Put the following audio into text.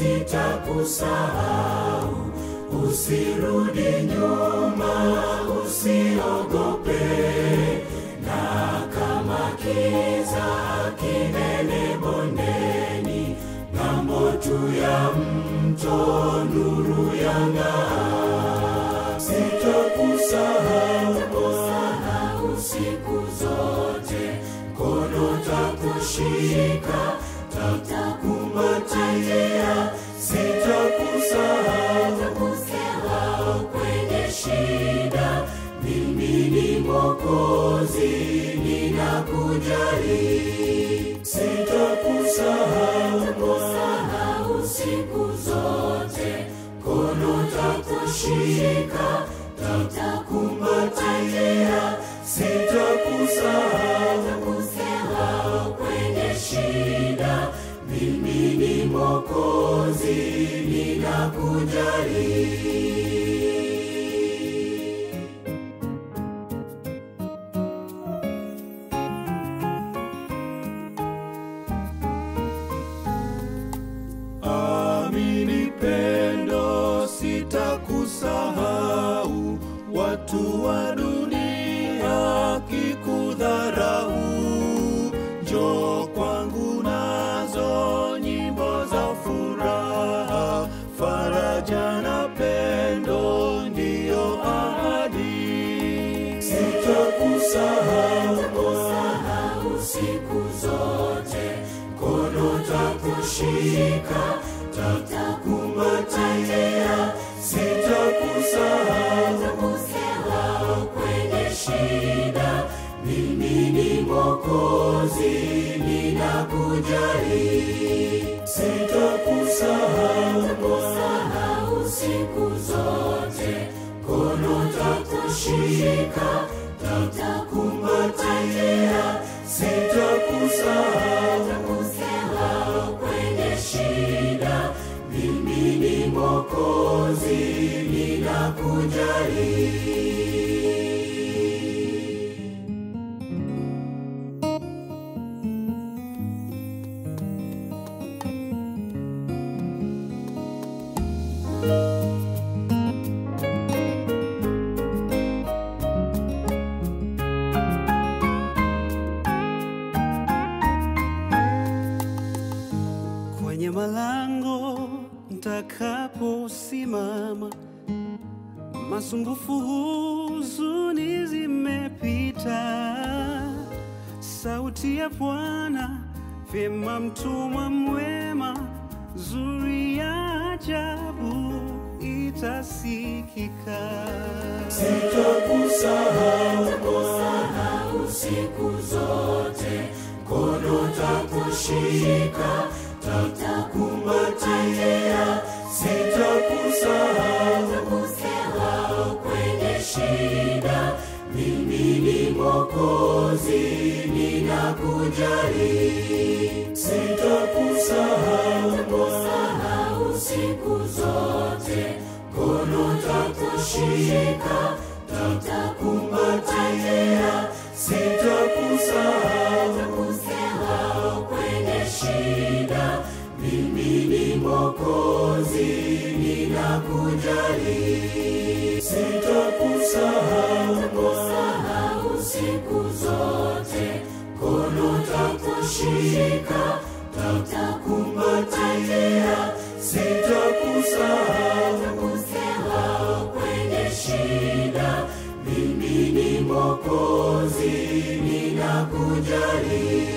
sitakusahau. Usirudi nyuma, usiogope, na kama kiza kinene bondeni, ng'ambo tu ya mto nuru yang'aa. Sitakusahau siku zote, mkono takushika, tatakumbatia, sitakusahau. Kwenye shida. Mimi ni Mwokozi, ninakujali, sitakusahau. Siku zote, kono takushika, tatakumbatia, pendo, sitakusahau. Watu wa takushika, tatakumbatia, sitakusahau kwenye shida. Mimi ni Mwokozi, ninakujali, sitakusahau siku zote, kono takushika, tatakumbatia, kwenye malango ntakaposimama, masumbufu, huzuni zimepita, sauti ya Bwana vyema, mtumwa mwema, zuri ya ajabu itasikika. Sitakusahau siku zote, mkono takushika, tatakumbatia, Mwokozi, ninakujali, sitakusahau siku zote, mkono takushika, tatakumbatia, sitakusahau kwenye shida. Mimi ni Mwokozi, ninakujali, siku zote, mkono takushika, tatakumbatia, sitakusahau kwenye shida. Mimi ni Mwokozi, ninakujali.